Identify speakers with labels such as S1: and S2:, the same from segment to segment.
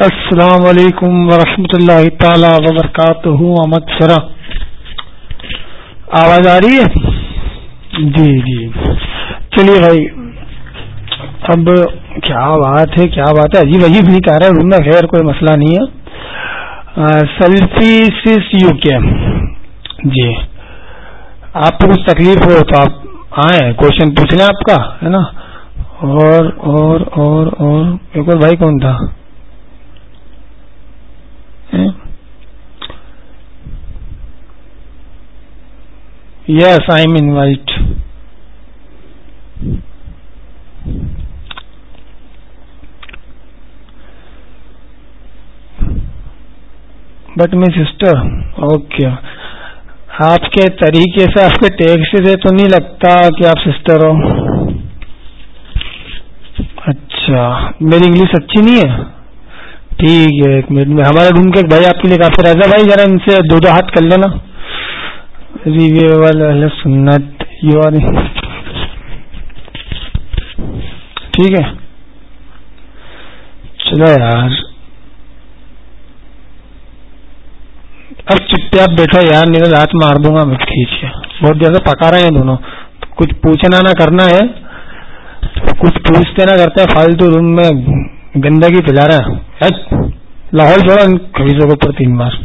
S1: السلام علیکم ورحمۃ اللہ تعالی وبرکاتہ احمد سرا آواز آ رہی ہے جی جی چلیے بھائی اب کیا بات ہے کیا بات ہے جی وہی بھی کہہ رہے میں خیر کوئی مسئلہ نہیں ہے سیلفی سس یو کے جی آپ کو کچھ تکلیف ہو تو آپ آئیں کوشچن پوچھ لیں آپ کا ہے نا اور ایک اور بھائی کون تھا yes I am invite but me sister okay آپ کے طریقے سے آپ کے ٹیکس سے تو نہیں لگتا کہ آپ سسٹر ہو اچھا میری انگلش اچھی نہیں ہے ٹھیک ہے ایک منٹ میں ہمارے روم کے بھائی آپ کے لیے کافی رضا بھائی ذرا ان سے دو دو ہاتھ کر لینا سنت یو آر ٹھیک ہے چلو یار اب آپ بیٹھو یار میرے رات مار دوں گا میں کھینچے بہت زیادہ پکا رہے ہیں دونوں کچھ پوچھنا نہ کرنا ہے کچھ پوچھتے نہ کرتے فالتو روم میں گندگی پلا رہا ہے لاہور چھوڑا خریدوں کے اوپر تین بار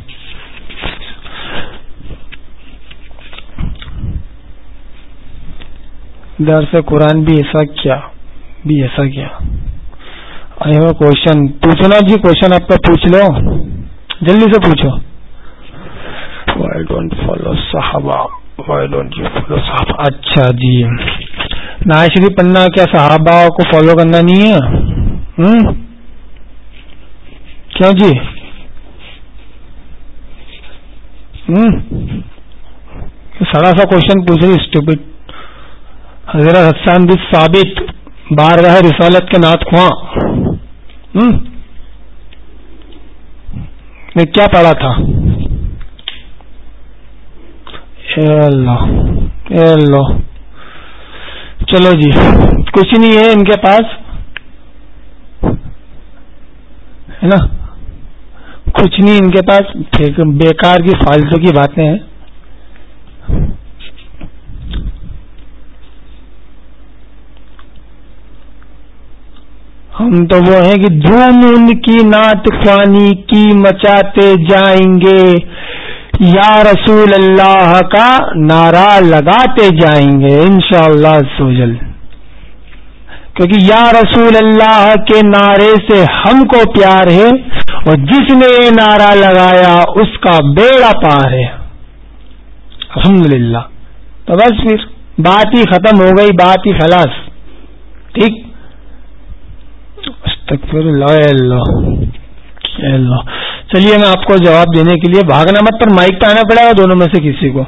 S1: در سے قرآن بھی ایسا کیا بھی ایسا کیا کوشچن پوچھنا جی کوشچن آپ کا پوچھ لو جلدی سے پوچھو وائی ڈونٹ فالو صحابہ وائی ڈونٹ یو فالو صحابہ اچھا جی نا شریف پنہ کیا صحابہ کو فالو کرنا نہیں ہے کیا جی سڑا سا کوشچن پوچھ رہی اسٹوپٹ حضرت حسان بھی ثابت بار رہے رسالت کے نات خواہ نے کیا پڑھا تھا اللہ اللہ چلو جی کچھ نہیں ہے ان کے پاس نا کچھ نہیں ان کے پاس بیکار کی فالتو کی باتیں ہیں ہم تو وہ ہیں کہ دھوم ان کی نعت خوانی کی مچاتے جائیں گے یا رسول اللہ کا نعرہ لگاتے جائیں گے انشاءاللہ شاء اللہ سوجل کیونکہ یا رسول اللہ کے نعرے سے ہم کو پیار ہے اور جس نے یہ نعرہ لگایا اس کا بیڑا پار ہے الحمد للہ تو بس پھر بات ہی ختم ہو گئی بات ہی خلاص ٹھیک چلیے میں آپ کو جواب دینے کے لیے بھاگنا مت پر مائک پہ آنا پڑے گا دونوں میں سے کسی کو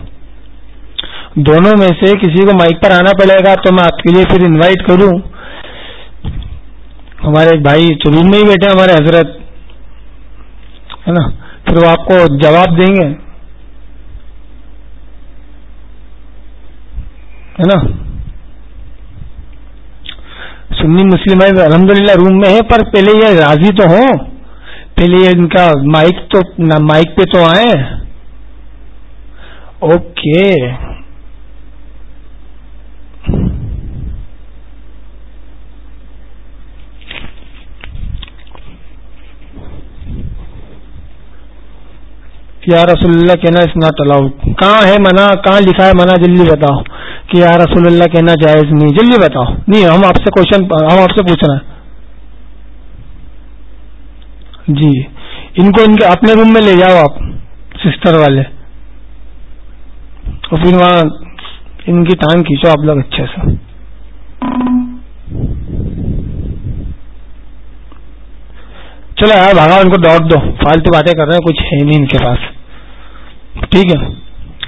S1: دونوں میں سے کسی کو مائک پر آنا پڑے گا تو میں آپ کے لیے پھر انوائٹ کروں ہمارے بھائی چلون میں ہی بیٹھے ہمارے حضرت ہے نا پھر وہ آپ کو جواب دیں گے ہے نا سنی مسلم ہے الحمد للہ روم میں ہے پر پہلے یہ راضی تو ہوں پہلے یہ ان کا مائک تو مائک پہ تو آئے اوکے یا رسول اللہ کہنا اس ناٹ الاؤڈ کہاں ہے منع کہاں لکھا ہے منع جلدی بتاؤ کہ یا رسول اللہ کہنا جائز نہیں جلدی بتاؤ نہیں ہم آپ سے کوشچن ہم آپ سے پوچھنا ہے جی ان کو ان کے اپنے روم میں لے جاؤ آپ سسٹر والے اور پھر وہاں ان کی ٹانگ کھینچو آپ لوگ اچھے سے چلو یار بھاگا ان کو ڈاٹ دو فالتو باتیں کر رہے ہیں کچھ ہے نہیں ان کے پاس ٹھیک ہے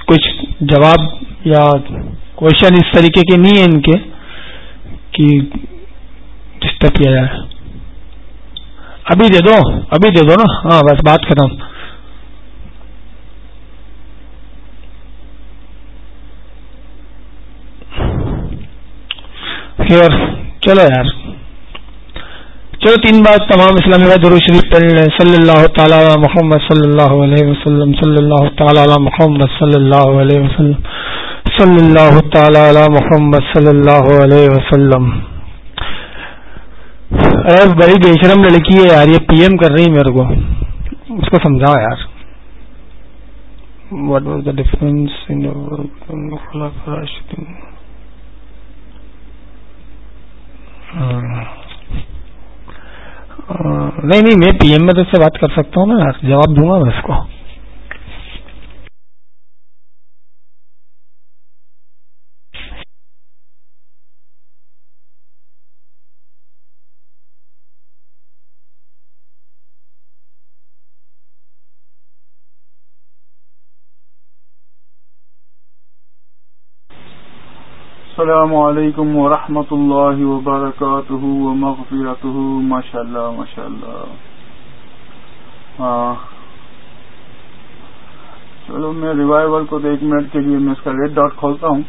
S1: کچھ جواب یا کوشچن اس طریقے کے نہیں ہے ان کے کہ ڈسٹرب کیا جائے ابھی دے دو ابھی دے دو نا ہاں بس بات ختم چلو یار چلو تین بات تمام اسلام بھائی درو شریف پڑھ لیں صلی اللہ تعالیٰ محمد صلی اللہ علیہ وسلم صلی اللہ تعالیٰ علی محمد صلی اللہ علیہ وسلم صلی اللہ تعالیٰ علی محمد صلی اللہ علیہ وسلم ارے بڑی بے شرم لڑکی ہے یار یہ پی ایم کر رہی ہے میرے کو اس کو سمجھا یار واٹ واز دا ڈفرنس خلاف راشد نہیں نہیں میں پی ایم میں تو اس سے بات کر سکتا ہوں میں جواب دوں گا میں اس کو
S2: السلام علیکم ورحمۃ اللہ وبرکاتہ چلو میں ریوائول کو تو ایک منٹ کے لیے میں اس کا ریٹ ڈاٹ کھولتا ہوں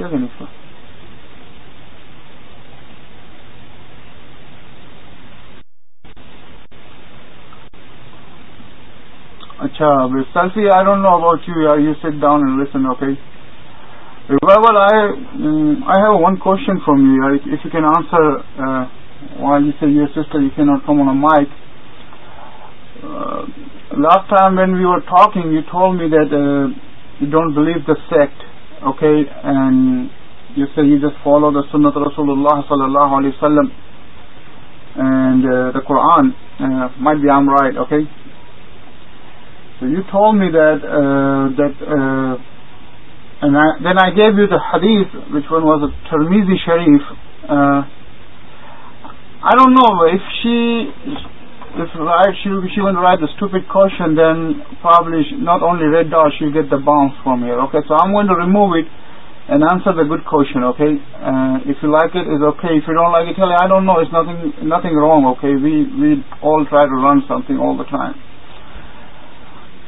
S2: کیا نکل اچھا selfie I don't know about you are you sit down and listen okay revival I have one question from you یار if you can answer your sister you can not come on mic last time when we are talking you told me that you don't believe the sect okay and you see you just follow the سنت رسول اللہ صلی اللہ علیہ وسلم and the Quran may be I am right okay so you told me then then I give you the حدیف which one was a Tirmidhi Sharif I don't know of شیف right Shiv she one right stop it question then publish not only read that Shiv get the bound from year okay so am want to remove it and answer the good question okay if you like okay don't like I don't know it's nothing wrong okay all try to learn something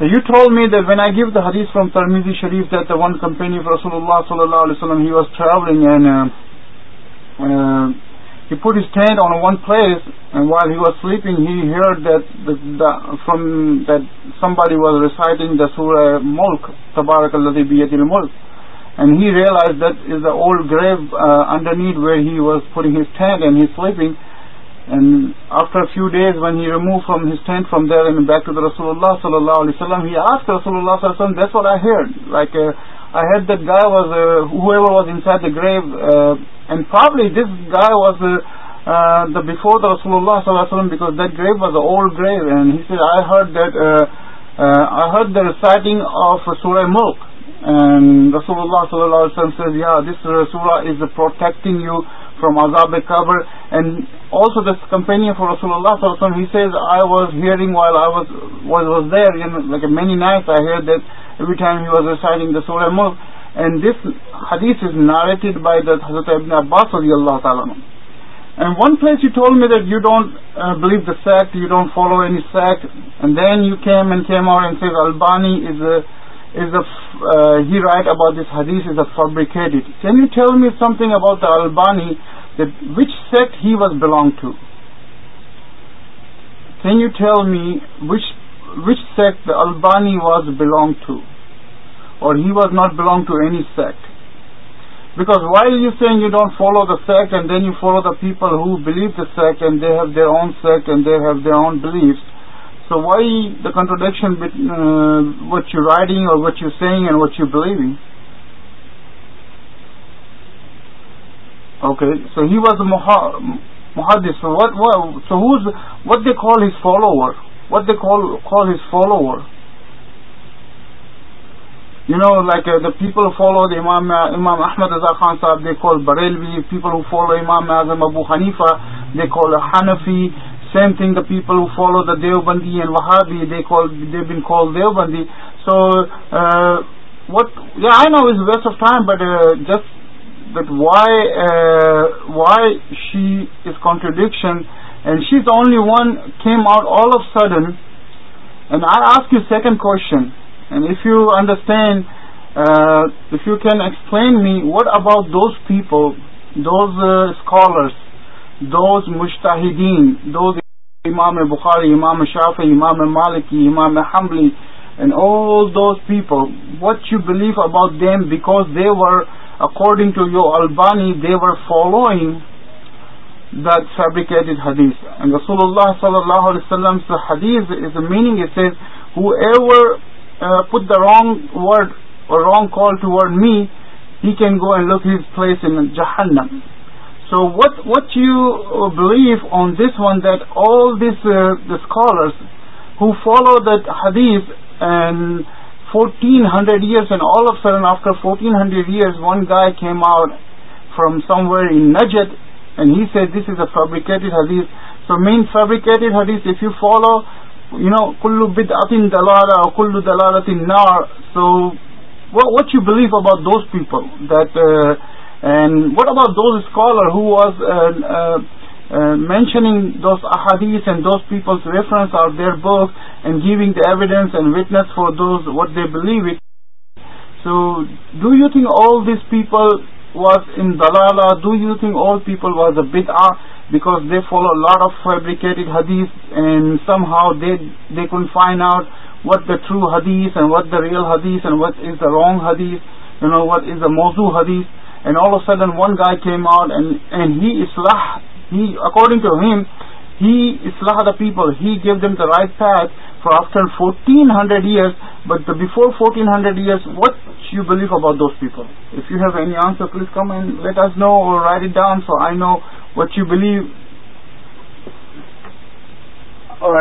S2: you told me the one I gave دریز from Tirmidhi Sharif that one company فرص اللہ صلی اللہ علیہ وسلم he was travelling and put stand on one place where he was sleeping here that from that somebody was reciting and he realize that is that grave underneath where and after few days when you remove from his tent from there and back to رسول اللہ صلی اللہ علیہ وسلم رسول اللہ علیہ وسلم I had the guy was was annoyed the gravely this guy was the favourite grave was a old grave and I her her of سور ملک رسول اللہ صلی اللہ علیہ دسا از پروٹیکٹنگ یو فرام آ زاب اے کبر and also this company of رسول اللہ وسلمڈ by the حرت Abbas one place you told me that you don't believe the sect you don't follow any sect then you came and are in says Albani right about this حدیث is a fabric something about the Albani that which sect he was belonged to. Can you tell me which sect the Albani was belonged to? Or he was not belonged to any sect? Because why are you saying you don't follow the sect and then you follow the people who believe the sect and they have their own sect and they have their own beliefs? So why the contradiction between uh, what you're writing or what you're saying and what you're believing? Okay so he was مو what so who's what the call his follower what they call call his follower you know like the people follow the امام Ahmad Raza Khan sahib they call Barelvi people who follow امام اظہم Abu Hanifa they call Hanafi same thing the people who follow the Deobandi and وہا be کو they bell Deobandi so what I no is waste of time but just but why why she is contradiction and she is only one came out all of sudden and I ask you second question and if you understand if you can explain me what about those people those scholars those مشتاہدین those um امام Bukhari امام Shafi امام Maliki امام حملی and all those people what you believe about them because they're according to your Albani they were following the fabric حدیث اللہ صلی اللہ علیہ وسلم حدیث is meaning is says whoever put the wrong word wrong call to word me you can go and look his place
S3: in جہنم so what what you
S2: believe
S3: on this one that all
S2: these scholars who follow
S3: that حدیث and fourteen hundred years
S2: and
S3: all
S2: of sudden after fourteen hundred years one
S3: guy
S2: came are from
S3: where in Najd and نی see this is a fabricated ہڈیز
S2: so main
S3: fabricate hadiths if you follow
S2: you
S3: know کلو ات
S2: ان
S3: دلارا
S2: کلو دلارا nor so what what you believe about those
S3: people then what about those
S2: scholar who was mentioning
S3: those hadiths and those peoples reference are there
S2: برس
S3: and giving the
S2: evidence
S3: and
S2: witness
S3: for
S2: those
S3: what they believe what so do you think all these
S2: people
S3: was
S2: in
S3: دلالک all people was
S2: the bad are because they
S3: follow lord
S2: of fabricate hadiths and some how they they can find out what the true hadiths and what the real hadiths and what is the wrong hadiths no what is the موزو hadiths and all oh sudden one guy came out and he is لاہ according to him he اسل the people he gave them that site for after fourteen hundred years but before fourteen hundred year what you believe about this people please come less no or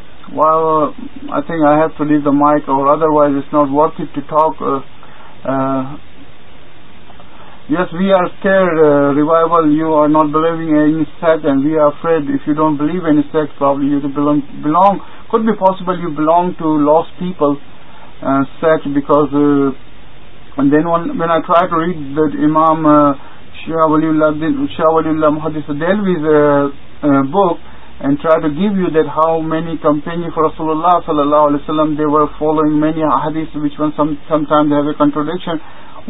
S2: I think I have to lead the mic or otherwise is not worth to talk yes we are fair ریوائبل you are not believing in set and we are freed if you don't believe in set probably you to belong خود be possible you belong to loss people sect because when I try to read the امام Shah Shah Waliullah محدود then ویز ب and try to give you that how many company for Rasul Allah صلی اللہ علیہ وسلم they were following many hadiths وچروڈیشن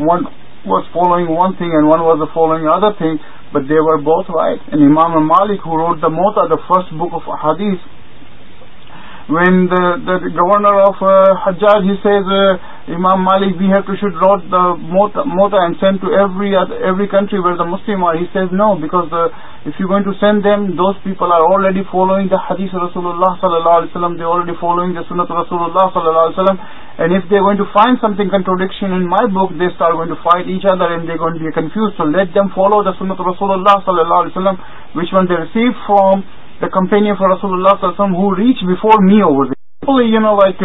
S2: one was following one thing and one was following other thing but they were بہت wide and Imam Malik who wrote the Muwatta of the first book of hadiths when governor of Hijaz امام Malik be have to should write موت I سینڈری every country virus no because to send them those people are already following the hadith Rasul Allah صلی اللہ علیہ وسلم دلریڈی following دنت رسول اللہ صلی اللہ علیہ وسلم and if they going to find something contradiction follow the Sunnah Rasul Allah صلی اللہ علیہ وسلم which one they receive from the company of رسم اللہ وسلم who reach before me over you know like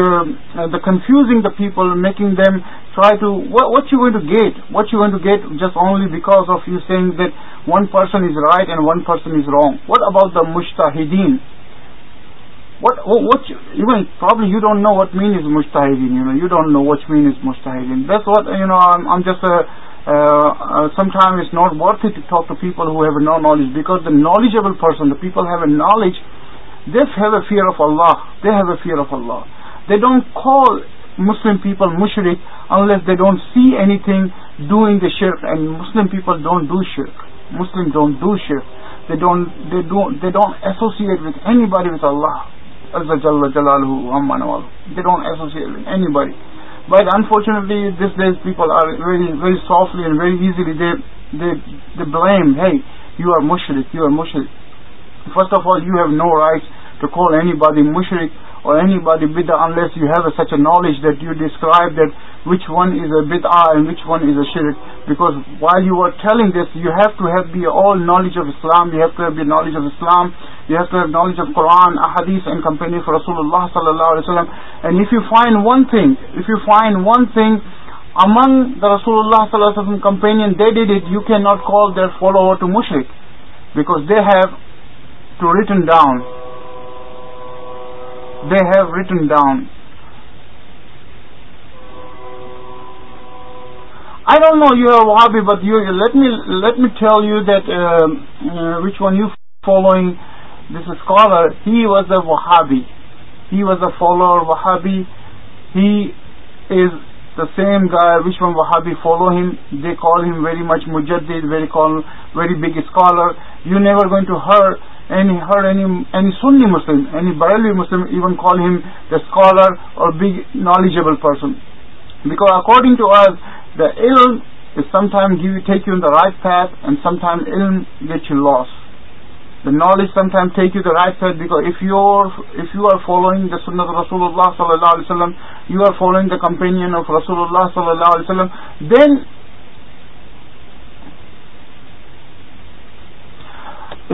S2: the confuse the people making them try to what what you want to get what you want to get just only because of you seeing that one person is right and one person is wrong what about the مستاہدین what within problem you don't know what mean is مشتاح you know you don't know what mean is مشتاح Uh, sometimes it's not worth it to talk to people who have no knowledge, because the knowledgeable person, the people have a knowledge, they have a fear of Allah. They have a fear of Allah. They don't call Muslim people mushrik unless they don't see anything doing the shirk, and Muslim people don't do shirk. Muslims don't do shirk. They don't associate with anybody with Allah Azza Jalla Jalaluhu. They don't associate with anybody. But unfortunately this people are very very softly and very easily blame ہے you are مشکل you are مشکل first of all you have no right to call anybody مشکل or anybody what Anas you have such a knowledge that you describe the which one is a but are and which one is a Sharaf because why you are telling this you have to have be all knowledge of Islam you have to be knowledge of Islam you have to have knowledge of Quran hadith and company Rasul Allah صلی اللہ علیہ وسلم and if you find one thing if you find one thing among the Rasul Allah صلی اللہ علوم companion D did it you can not call that follower to مشرک because they have to written down they have written down I don't know you are a Wahhabi, but you let me tell you that uh, uh, which one you following. This scholar, he was a Wahhabi. He was a follower of Wahhabi. He is the same guy which one Wahhabi follow him. They call him very much Mujaddid, very big scholar. You never going to hear any Sunni Muslim, any Barelvi Muslim even call him the scholar or big knowledgeable person. Because according to us, right سلس you the right you are following the Sunnah Rasul Allah صلی اللہ علیہ وسلم you are following the companion of Rasul Allah صلی اللہ علیہ then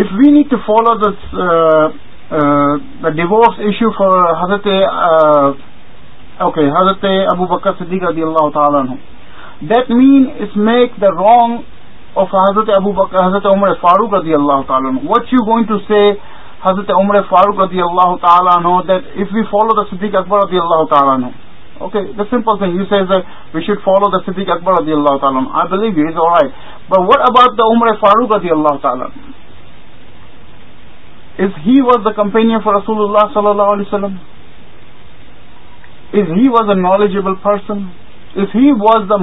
S2: if we need to follow the the divorce issue for Hazrat okay Hazrat Abu Bakr Siddiqui اللہ تعالیٰ that mean make the wrong of Hazrat Abu Hazrat Umar Farooq رضی اللہ تعالیٰ what you going to see Hazrat Umar Farooq رضی اللہ تعالیٰ that if follow the Akbar Akbar Umar اللہ تعالیٰ Rasulullah رسول اللہ صلی اللہ علیہ وسلم was a knowledgeable person was the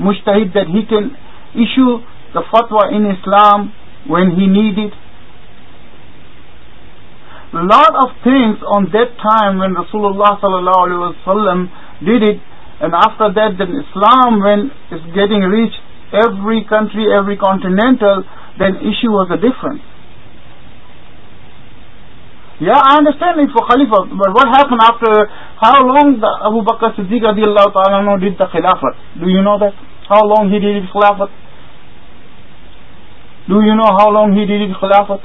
S2: مشتحد that he can issue the fatwa in Islam when he need it lot of things on that time when Rasul Allah صلی اللہ علیہ did it and after that then Islam when is getting reach every country every continental then issue was a difference یاٹ happen after how long Abu books خلافت do you know خلاف ہیاروق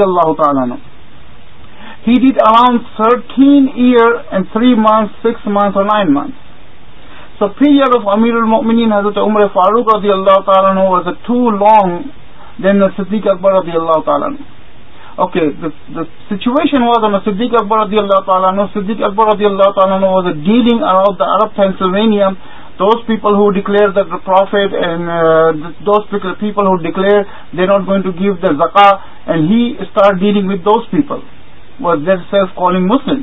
S2: اللہ had thirteen years and three month six month nine month so Frere of امیر عمر فاروقی اللہ تعالیٰ too long دینا صدیق اکبر اللہ تعالیٰ okay اکبر Akbar اللہ تعالیٰ around Arab peninsula declare they not going to give the zakat and he start dealing with those people was دف calling Muslim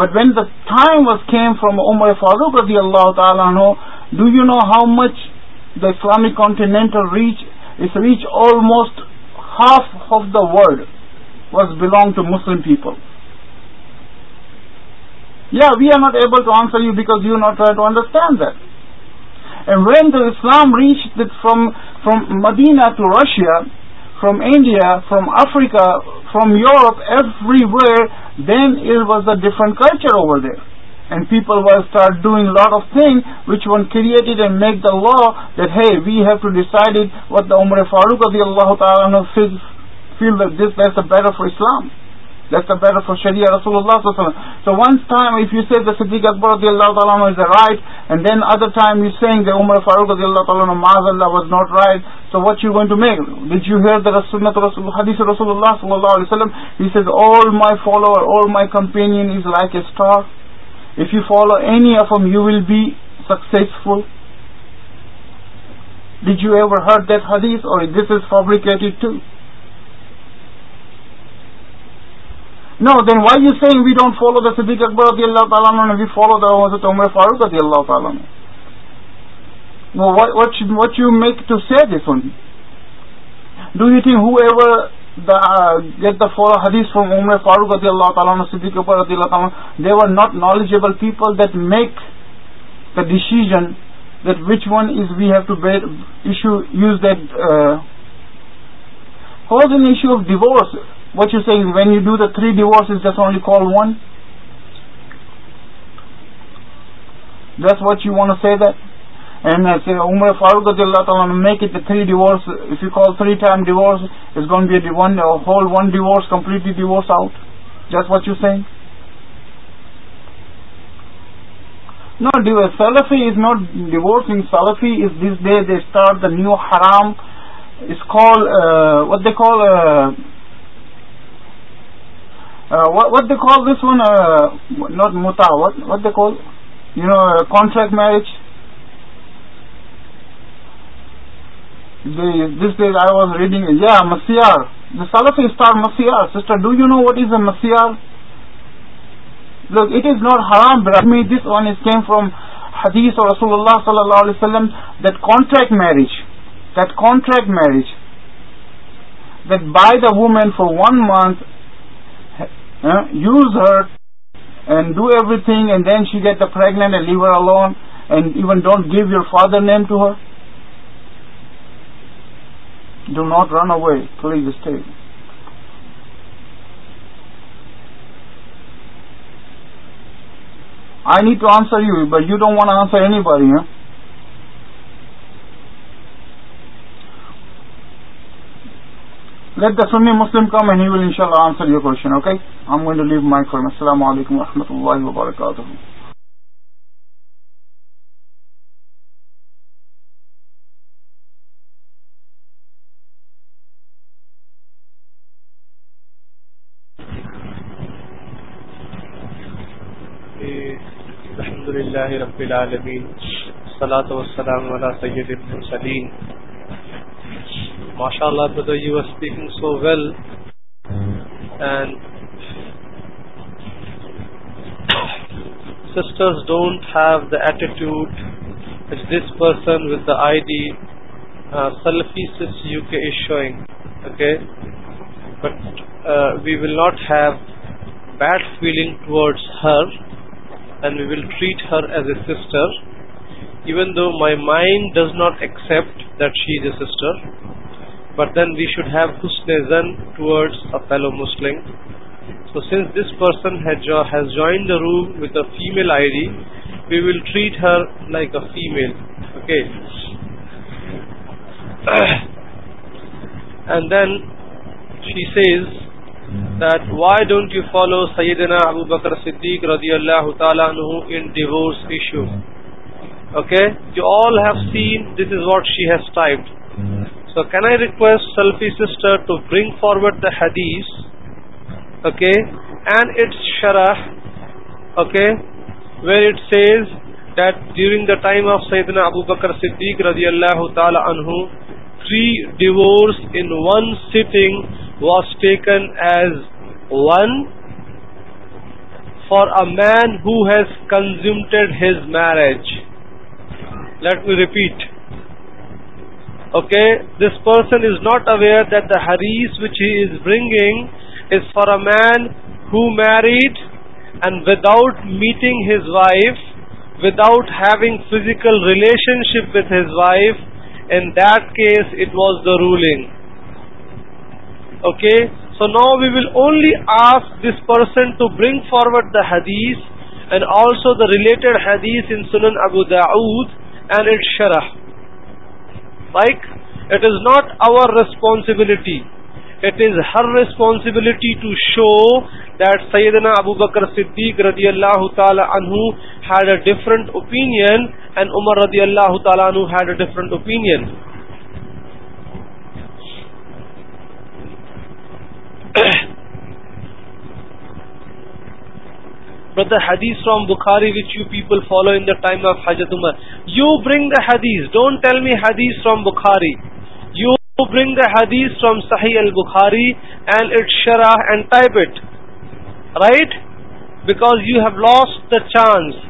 S2: but when the was came from Umar Farooq پردی اللہ تعالی do you know how much the Islamic continental reach is reach Alam half of the world was belong to Muslim people yeah we are not able to answer you because you not try to understand that and when the Islam reach from Medina to Russia from India from Africa from Europe everywhere then it was the different culture over there and people we start doing lot of thing which one created and make the wait we have to decide it what the Umar Farooqui اللہ تعالیٰ better of Islam this شریع اللہ اکبر دی اللہ تعالیٰ دین other عمر Farooq اللہ تعالیٰ was not right so what you going to make did you hear all my companion a star if you follow any of you will be successful did you ever hadith اور سب اکبر تعالیٰ نے فاروقی اللہ تعالیٰ نے what what you make to say this one do you think whoever the that the for hadiths from Om فاروقۃ اللہ تعالیٰ Siddiqui فرۃ اللہ تعالیٰ they are not knowledgeable people that make the decision that which one is we have to issue use that has an issue of divorce what you see when you do the three divorce is that only call one this which you want say the Farooq اللہ تعالی نے knew haram what they call what they call this one not muta what what they call you know contract marriage this please I was reading star مسیار sister do you know what is a مسیار because it is not haram but this one is came from hadith or Rasul Allah صلی اللہ علیہ وسلم that contract marriage that contract marriage دائ the woman for one month use her and do everything and then she get a pregnant and leave alone and even don't give your father name to her do not run away I نہیں تو answer you ہوئی بس یہ تو ہمارا answer رہ نہیں پا رہی ہیں سمے مسلم کم ہے نہیں ان شاء اللہ آنسر یہ کوششن اوکے السلام علیکم و رحمۃ اللہ
S4: وبرکاتہ رب العالمین صلاۃ وسلام علی سید المرسلین ماشاءاللہ تو brother you are speaking so well and sisters don't have the attitude this person with the I D Salafi sis U K is showing okay but we will not have bad feeling towards her and we will treat her as a sister, even though my mind does not accept that she is a sister. But then we should have husn-e zan towards a fellow Muslim. So since this person has joined the room with a female ID, we will treat her like a female, okay? And then she says why don't you follow سیدنا ابو بکر صدیق رضی اللہ تعالیٰ عنہ in divorce issue okay you all have seen this is what she has type so can I request Salafi sister to bring forward the hadith okay and it's شرح okay where it says that during the time of سعیدنا Abu بکر صدیق رضی اللہ تعالیٰ عنہ three divorce in one sitting was taken as one for a man who has consummated his marriage. Let me repeat. Okay, this person is not aware that the hadith which he is bringing is for a man who married and without meeting his wife, without having physical relationship with his wife, in that case it was the ruling. Okay so now we will only ask this person to bring forward the حیدیس and also the related حیدیز in سنن Abu Dawud and it شرح like it is not our responsibility it is her responsibility to show that سیدنا ابو بکر Siddiq ردی اللہ تعالیٰ عنہ had a different opinion and Umar ردی اللہ تعالیٰڈ a different opinion brother حیدیز from Bukhari which you people follow time of حجت Umar you bring a حیدیز ڈونٹ ٹیل می حیدی یو یو برنگ اے حیدیز فرام صحیح الخاری اینڈ اٹ شرح and type it right because you have lost the chance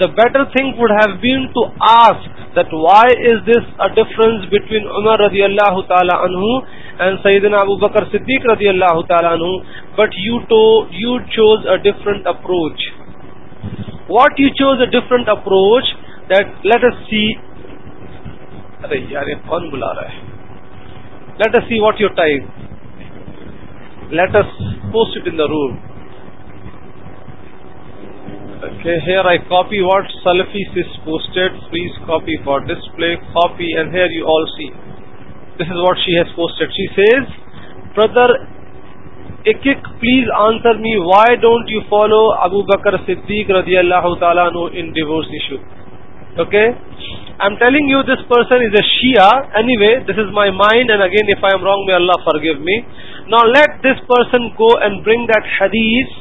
S4: the better thing would have been to of دائی is this a difference between عمر رضی اللہ تعالیٰ عنہ اینڈ سعید نبو بکر صدیق رضی اللہ تعالیٰ نو but you to you choose a different approach what you choose a different approach let us see یار کون بلا رہا ہے let us see what your time let's posted in here I copy what Salafis is posted please copy for display copy and here you all see this is what she has posted she says brother please answer me why don't you follow Abu Bakr Siddiq رضی اللہ تعالیٰ نو in divorce issue okay I am telling you this person is a share anyway this is my mind and again if I am wrong me Allah forgive me نا let this person go and bring that حدیث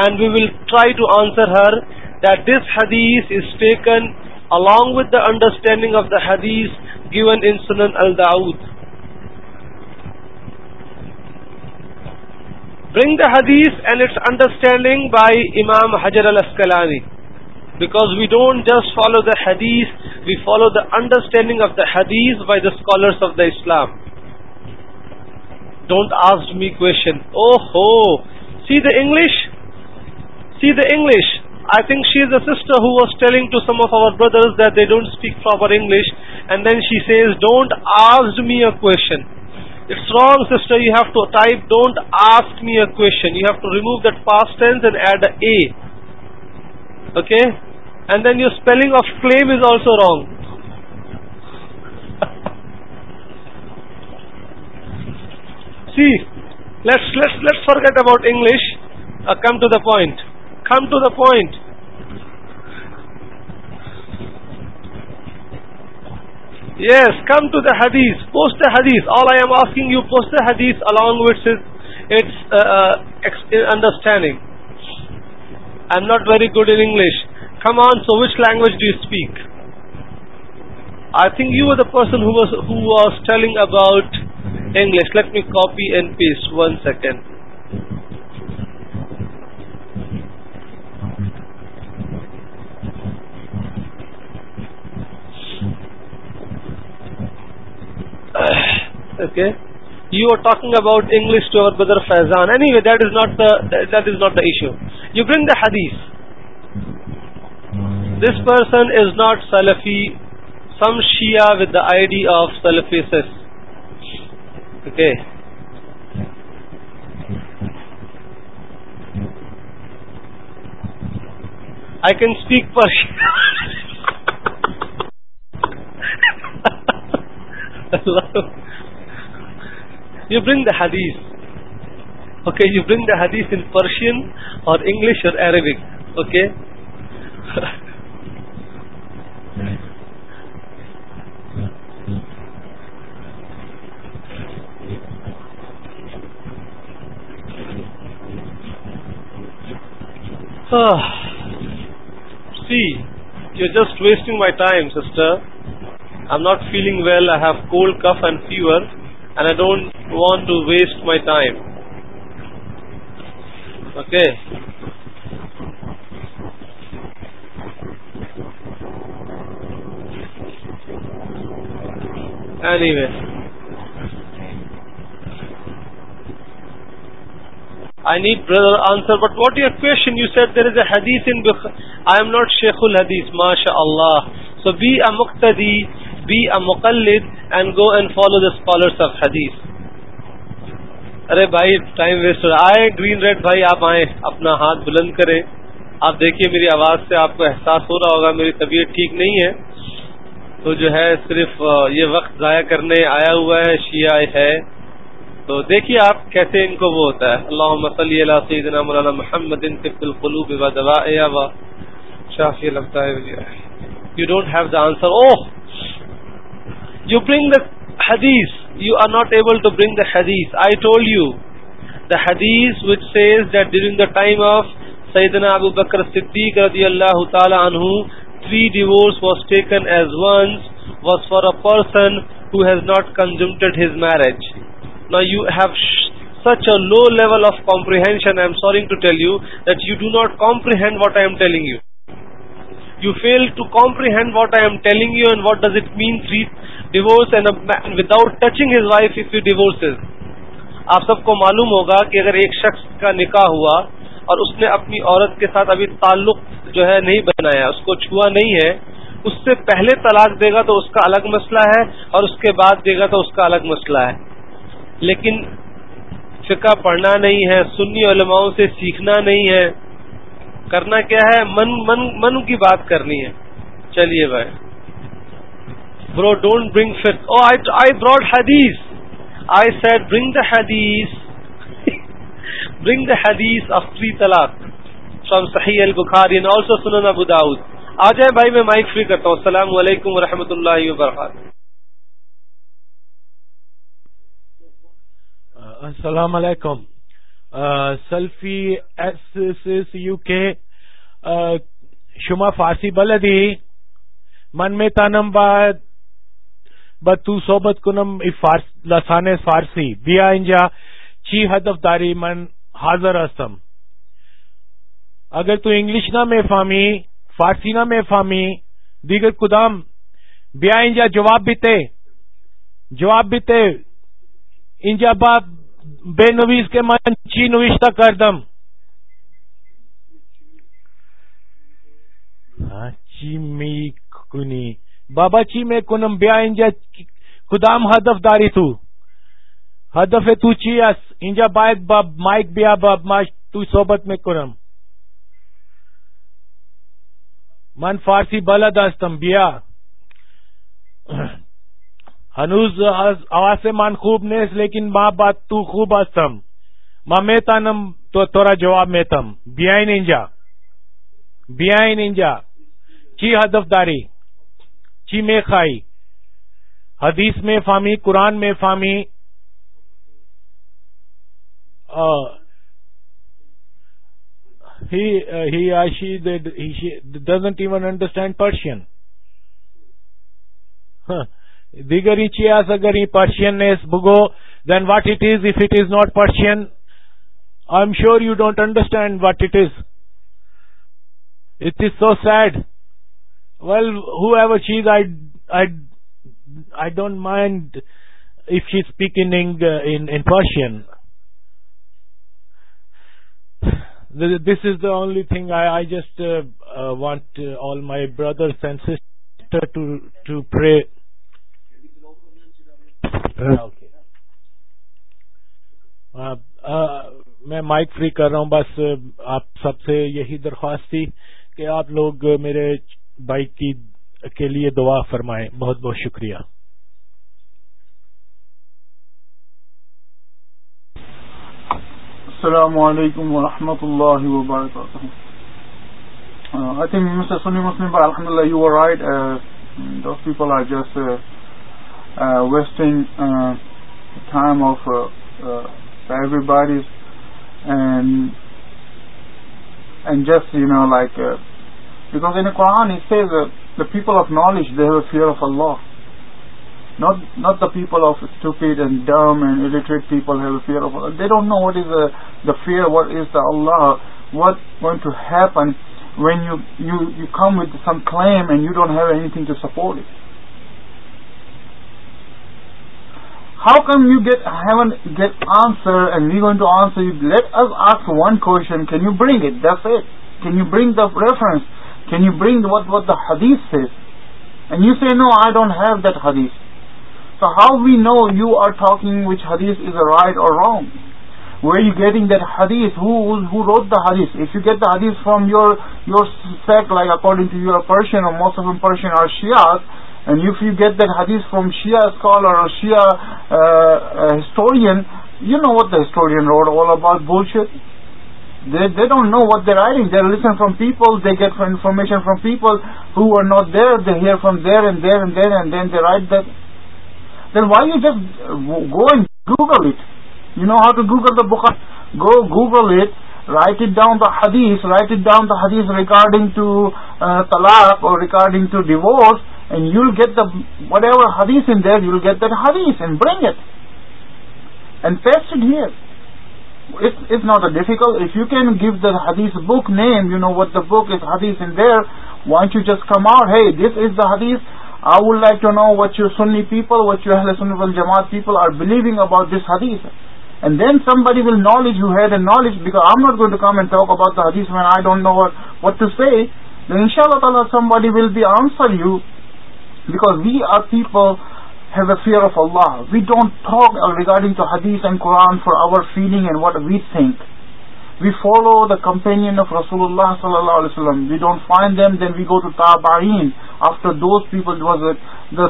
S4: and we will try to answer her that this حدیث is taken along with the understanding of the hadith given انسلم ال Dawud bring the حدیث and it's understanding by امام حضر السکلانی because we don't just follow the حدیث we follow the understanding of the حدیث by the scholars of the Islam don't ask me question oh who see داگل see the English I think she is a sister who was telling to some of our brothers that they don't speak proper English, and then she says, don't ask me a question. It's wrong, sister. You have to type, don't ask me a question. You have to remove that past tense and add a A. Okay? And then your spelling of claim is also wrong. See, let's forget about English. Uh, come to the point. Come to the point. Yes, come to the hadith. Post the hadith. All I am asking you, post the hadith along with its uh, uh, uh, understanding. I'm not very good in English. Come on, so which language do you speak? I think you were the person who was telling about English. Let me copy and paste. One second. Okay you are talk about English to oh brother Faizan anyway this not that is not the issue you given the حدیس this person is not سیلفی سمشیا what the I D of سیلفی سیس okay I can speak پرس You bring the hadith. Okay, you bring the hadith in Persian or English or Arabic. Okay. Ah. See, you're just wasting my time, sister. I am not feeling well I have cold cough and fever and I don't want to waste my time okay anyway I need brother answer but what your question you set there is احدیس انٹ شیخ ال حدیس ماشاء اللہ سو be اے مختلف be a مقلد and go and follow the scholars of حدیث ارے بھائی time waste آئے گرین ریڈ بھائی آپ آئیں اپنا ہاتھ بلند کریں آپ دیکھیے میری آواز سے آپ کو احساس ہو رہا ہوگا میری طبیعت ٹھیک نہیں ہے تو جو ہے صرف یہ وقت ضائع کرنے آیا ہوا ہے شیعہ ہے تو دیکھیے آپ کیسے ان کو وہ ہوتا ہے اللہ اللہ سیدنا مولانا محمد باہ جبا وا شافی لگتا ہے you don't have the answer oh You bring the hadith, you are not able to bring the hadith. I told you, the hadith which says that during the time of Sayyidina Abu Bakr Siddiq radiallahu ta'ala anhu, 3 divorce was taken as once, was for a person who has not consummated his marriage. Now you have such a low level of comprehension, I am sorry to tell you, that you do not comprehend what I am telling you. You fail to comprehend what I am telling you and what does it mean divorce and without touching his wife if you آپ سب کو معلوم ہوگا کہ اگر ایک شخص کا نکاح ہوا اور اس نے اپنی عورت کے ساتھ ابھی تعلق جو ہے نہیں بنایا اس کو چھوا نہیں ہے اس سے پہلے طلاق دے گا تو اس کا الگ مسئلہ ہے اور اس کے بعد دے گا تو اس کا الگ مسئلہ ہے لیکن فقہ پڑھنا نہیں ہے سنی علماؤں سے سیکھنا نہیں ہے کرنا کیا ہے من من من کی بات کرنی ہے چلیے بھائی برو ڈونٹ برنگ فٹ بروٹی تلاک فروما بداؤد آ جائیں بھائی میں مائک فری کرتا ہوں السلام علیکم و رحمتہ اللہ وبرکاتہ
S5: السلام علیکم سلفی ایس یو کے شما فارسی بلدی من میں تانم باد صحبت کنم لسان فارسی بیا انجا چی ہدف داری من حاضر استم اگر تو انگلش نہ میں فامی فارسی نہ میں فامی دیگر کدام بیا انجا جواب بھی تے جواب بھی تے انجا بے نویز کے من چی دم ہاں چی می کنی بابا چی میں کنم بیا انجا کدام هدف داری تو هدف تو چی اس انجا باید باب مایک بیا باب ماش تو صحبت میں کنم من فارسی بلد استم بیا هنوز آواز من خوب نیست لیکن ما بات تو خوب استم ما میتانم تو تورا جواب میتم بیاین انجا بیاین انجا چی هدف داری چی میں کھائی حدیث میں فامی قرآن میں فامی ڈزنٹ ایون انڈرسٹینڈ پرشین دیگر چیز اگر ہی پرشیئن بو بگو then what it is if it is not Persian I am sure you don't understand what it is it is so sad well whoever چیز I don't mind if she speaking in Persian this is the only thing I just want all my to brother sister میں mic free کر رہا ہوں بس uh, آپ سب سے یہی درخواست تھی کہ آپ لوگ میرے بائک فرمائے بہت بہت شکریہ
S2: السلام علیکم ورحمۃ اللہ وبرکاتہ الحمد اللہ یورڈ people are just wasting of and just you know like Because in the Quran it says the people of knowledge, they have a fear of Allah. Not the people of stupid and dumb and illiterate people have a fear of Allah. They don't know what is the fear, what is the Allah, what's going to happen when you come with some claim and you don't have anything to support it. How come you haven't get answer, and we're going to answer you? Let us ask one question. Can you bring it? That's it. Can you bring the reference? Can you bring what the hadith says? And you say, no, I don't have that hadith. So how we know you are talking which hadith is a right or wrong? Where are you getting that hadith? Who wrote the hadith? If you get the hadith from your sect, like according to your Persian, or most of them Persian are Shias, and if you get that hadith from Shia scholar or Shia uh, uh, historian, you know what the historian wrote all about bullshit. Don't know what دائٹ there listen from people they get for information from people ہُوا not there there from there and there and and then they write then why you just go in Google the بو Google it write it down the ہدیس write it down the ہدیز regarding to تلاق regarding to divorce and you get the whatever Hades in there you get ددیس and brag and paste not a difficult if you can گی ددیز book name you know what the book is Hades in there want you just come are this is the حدیس I would like you know what you so نی people what you so you well جماعت people are believing about this Hades and then somebody will knowledge you had knowledge um نرم and talk about the Hades when I don't know what to see ان شاء اللہ تعالیٰ will be answer you because we are people have a fear of Allah we don't تھاک regarding the حدیز and Quran for our feeling and what we think we follow the companion of رسول اللہ صلی اللہ علیہ وسلم we don't find them then we go the تاب after those people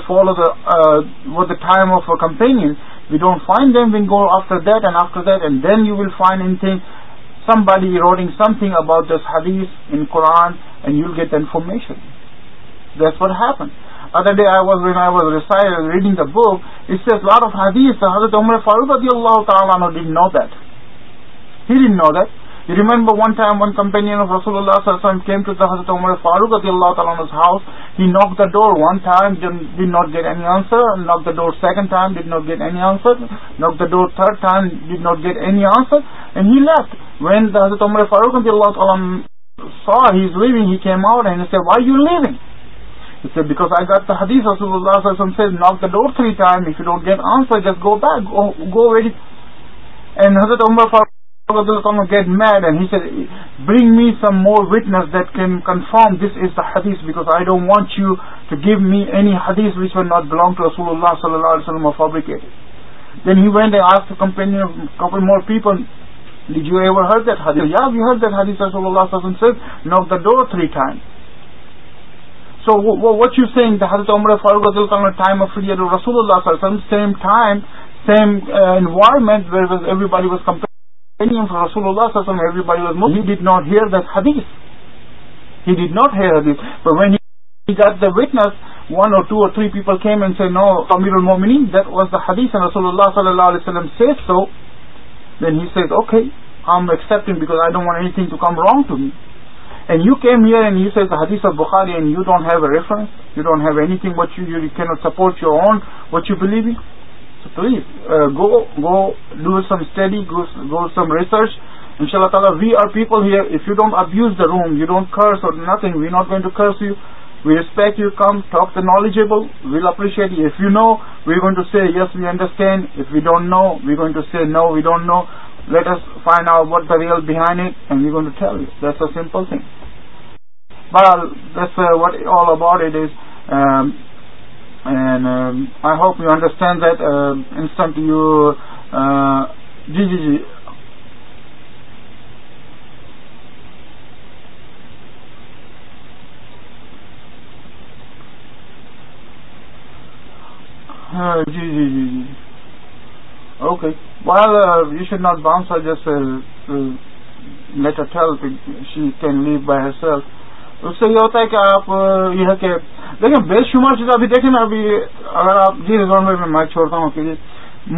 S2: follow time of our companion we don't find them we go after that and after that and then you will finding about this حدیز in قرآن and you get information بکسمر Farooq رسول Umar Farooq اللہ not get answer نف the door second not get answer not the door third not getter Farooq اللہ تعالیٰ because I گٹیس Allah get made and bring me some more witness that can confirm this is ددیث because I don't want you to give me any حدیث which when not belong to رسول اللہ صلی اللہ علیہ وسلم more people did you ایوریس اللہ so we what you see in the Farooq time of رسول اللہ same time same environment what was every was compare رسول اللہ وزیڈ ناٹ ہٹ ہدیس وینڈ the witness one or two three people came when see no come your مو money was ددیس رسول اللہ صلی اللہ علیہ وسلم اوکے آئی ایم ایک because waiting to come wrong to me and you came here and use is hadith of Bukhari and you don't have a reference you don't have anything what you can't support you own what you believe please go go do some study go some research ان شاء اللہ تعالیٰ we are people here if you don't abuse the room you don't curse or nothing we not going to curse you we respect you come talk the knowledgeable will appreciate if you know we going to see yes we understand if you don't know we going to see no we don't know let us find out out the real behind اٹھین ٹوٹس simple thing ball this what all about it is and I hope you understand that instant you جی جی جی جی جی جی جی okay بال you shot بانس جسٹ لیٹ ای کین لیو بائی ہف اس سے یہ ہوتا ہے کہ آپ یہ ہے کہ دیکھیں بے شمار ابھی دیکھیں نا ابھی اگر آپ جی میں چھوڑتا ہوں کہ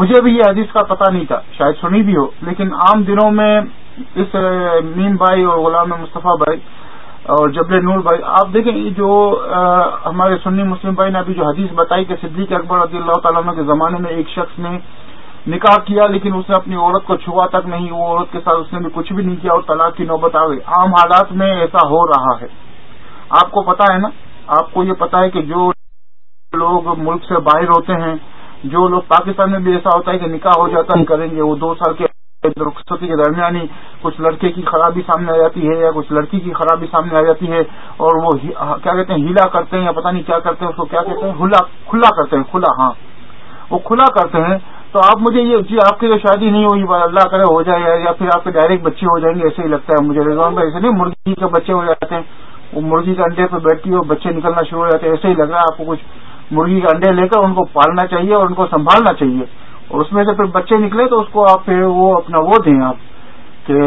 S2: مجھے بھی یہ حدیث کا پتہ نہیں تھا شاید سنی بھی ہو لیکن عام دنوں میں اس میم بھائی اور غلام مصطفیٰ بھائی اور جبر نور بھائی آپ دیکھیں جو ہمارے سنی مسلم بھائی نے ابھی جو حدیث بتائی کہ صدیق اکبر رضی اللہ تعالیٰ کے زمانے میں ایک شخص نے نکاح کیا لیکن اس نے اپنی عورت کو چھوا تک نہیں وہ عورت کے ساتھ اس نے بھی کچھ بھی نہیں کیا اور طلاق کی نوبت آ گئی عام حالات میں ایسا ہو رہا ہے آپ کو پتا ہے نا آپ کو یہ پتا ہے کہ جو لوگ ملک سے باہر ہوتے ہیں جو لوگ پاکستان میں بھی ایسا ہوتا ہے کہ نکاح ہو جاتا ہے کریں گے وہ دو سال کے رخصتی کے درمیان ہی کچھ لڑکے کی خرابی سامنے آ جاتی ہے یا کچھ لڑکی کی خرابی سامنے آ جاتی ہے اور وہ کیا کہتے ہیں ہیلا کرتے ہیں یا پتہ نہیں کیا کرتے ہیں اس کو کیا کہتے ہیں کھلا کرتے ہیں کھلا ہاں وہ کھلا کرتے ہیں تو آپ مجھے یہ جی آپ کی جو شادی نہیں ہوئی بات اللہ کرے ہو جائے یا پھر آپ کے ڈائریکٹ بچے ہو جائیں گے ایسے ہی لگتا ہے مجھے ایسے نہیں مرغی کے بچے ہو جاتے ہیں وہ مرغی کے انڈے پہ بیٹھتی ہے بچے نکلنا شروع ہو جاتے ہیں ہی لگ رہا ہے آپ کو کچھ مرغی کے انڈے لے کر ان کو پالنا چاہیے اور ان کو سنبھالنا چاہیے اور اس میں سے پھر بچے نکلے تو اس کو آپ پھر وہ اپنا وہ دیں آپ کہ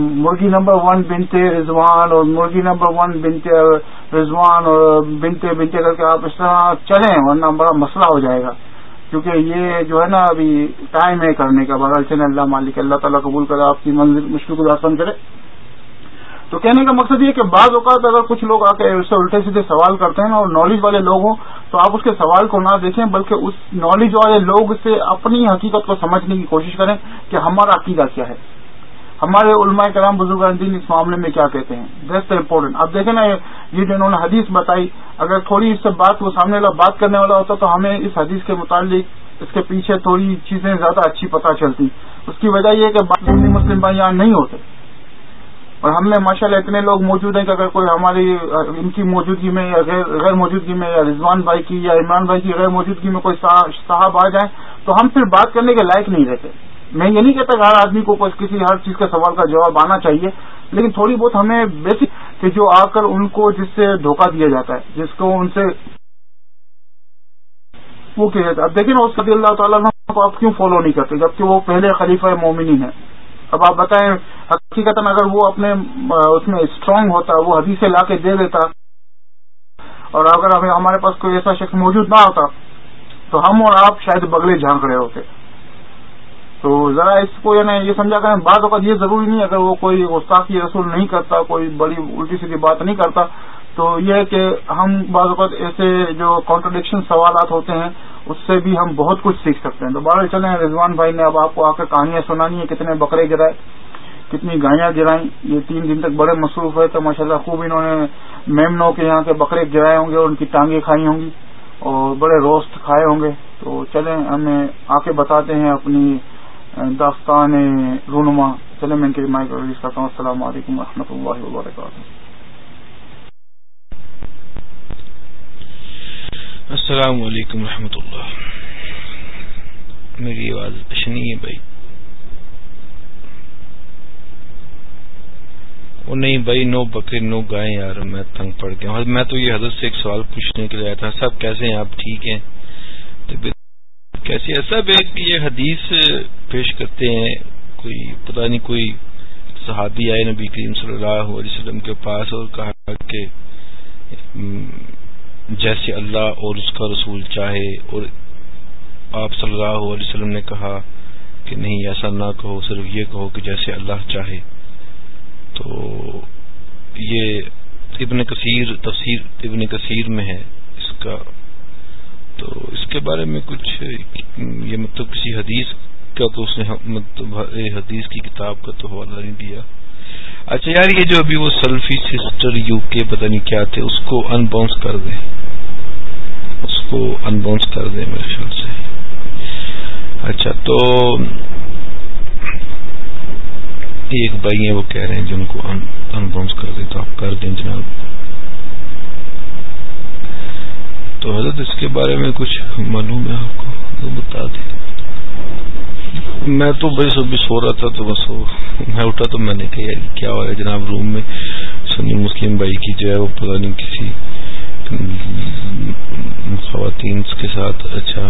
S2: مرغی نمبر ون بنتے رضوان اور مرغی نمبر ون بنتے رضوان اور بنتے بنتے کر کے آپ اس طرح چلیں ورنہ بڑا مسئلہ ہو جائے گا کیونکہ یہ جو ہے نا ابھی ٹائم ہے کرنے کا بغل سے اللہ مالک اللہ تعالیٰ قبول کرے آپ کی منزل مشکل کو آسان کرے تو کہنے کا مقصد یہ کہ بعض اوقات اگر کچھ لوگ آ کے اس سے الٹے سیدھے سوال کرتے ہیں اور نالج والے لوگ ہوں تو آپ اس کے سوال کو نہ دیکھیں بلکہ اس نالج والے لوگ سے اپنی حقیقت کو سمجھنے کی کوشش کریں کہ ہمارا عقیدہ کیا ہے ہمارے علماء کرام بزرگ دین اس معاملے میں کیا کہتے ہیں بیسٹ امپورٹنٹ آپ دیکھیں نا یہ جو انہوں نے حدیث بتائی اگر تھوڑی اس سے بات وہ سامنے والا بات کرنے والا ہوتا تو ہمیں اس حدیث کے متعلق اس کے پیچھے تھوڑی چیزیں زیادہ اچھی پتہ چلتی اس کی وجہ یہ کہ مسلم بھائی یہاں نہیں ہوتے اور ہم ماشاء اللہ اتنے لوگ موجود ہیں کہ اگر کوئی ہماری ان کی موجودگی میں یا غیر غیر موجودگی میں یا رضوان بھائی کی یا عمران بھائی کی غیر موجودگی میں کوئی صاحب آ جائیں تو ہم پھر بات کرنے کے لائق نہیں رہتے میں یہ نہیں کہتا کہ ہر آدمی کو کسی ہر چیز کا سوال کا جواب آنا چاہیے لیکن تھوڑی بہت ہمیں بیسک کہ جو آ کر ان کو جس سے دھوکہ دیا جاتا ہے جس کو ان سے وہ کیا جاتا ہے اب دیکھیے اس قدی اللہ تعالیٰ کو آپ کیوں فالو نہیں کرتے جبکہ وہ پہلے خلیفہ مومنی ہیں اب آپ بتائیں حقیقت اگر وہ اپنے اس میں اسٹرانگ ہوتا وہ حدیثی لا کے دے دیتا اور اگر ہمیں ہمارے پاس کوئی ایسا شخص موجود نہ ہوتا تو ہم اور آپ شاید بگلے جھانک رہے ہوتے تو ذرا اس کو یعنی یہ سمجھا کریں بعض اوقات یہ ضروری نہیں اگر وہ کوئی استافی رسول نہیں کرتا کوئی بڑی الٹی سیدھی بات نہیں کرتا تو یہ ہے کہ ہم بعض اوقات ایسے جو کانٹرڈکشن سوالات ہوتے ہیں اس سے بھی ہم بہت کچھ سیکھ سکتے ہیں تو بارہ چلیں رضوان بھائی نے اب آپ کو آ کر کہانیاں سنانی ہے کتنے بکرے گرائے کتنی گائیاں گرائیں یہ تین دن تک بڑے مصروف ہے تو ماشاء اللہ خوب انہوں نے میمنوں کے یہاں کے بکرے گرائے ہوں گے اور ان کی ٹانگیں کھائی ہوں گی اور بڑے روسٹ کھائے ہوں گے تو چلیں ہمیں آ کے بتاتے ہیں اپنی داستان رونما چلیں میں ان کے کرتا ہوں السلام علیکم و اللہ وبرکاتہ
S6: السلام علیکم رحمۃ اللہ میری آواز اشنی ہے بھائی وہ نہیں بھائی نو بکرے نو گائے یار میں تنگ پڑ گیا میں تو یہ حضرت سے ایک سوال پوچھنے کے لیے آیا تھا سب کیسے ہیں آپ ٹھیک ہیں ایسا ایک یہ حدیث پیش کرتے ہیں کوئی پتہ نہیں کوئی صحابی آئے نبی کریم صلی اللہ علیہ وسلم کے پاس اور کہا کہ جیسے اللہ اور اس کا رسول چاہے اور آپ صلی اللہ علیہ وسلم نے کہا کہ نہیں ایسا نہ کہو صرف یہ کہو کہ جیسے اللہ چاہے تو یہ ابن کثیر تفسیر ابن کثیر میں ہے اس کا تو اس کے بارے میں کچھ یہ مطلب کسی حدیث کا تو اس نے مطلب حدیث کی کتاب کا تو حوالہ نہیں دیا اچھا یار یہ جو ابھی وہ سیلفی سسٹر یو کے پتہ نہیں کیا تھے اس کو ان باؤنس کر دیں اس ان باؤنس کر دیں میرے خیال سے اچھا تو ایک بھائی ہیں ہیں وہ کہہ رہے جن ان باؤنس کر دیں تو آپ کر دیں جناب تو حضرت اس کے بارے میں کچھ معلوم ہے آپ کو بتا دیں میں تو بھائی سو بھی سو رہا تھا تو بس میں اٹھا تو میں نے کہا کیا ہے جناب روم میں سنی مسلم بھائی کی جو ہے وہ پتا نہیں کسی خواتین کے ساتھ اچھا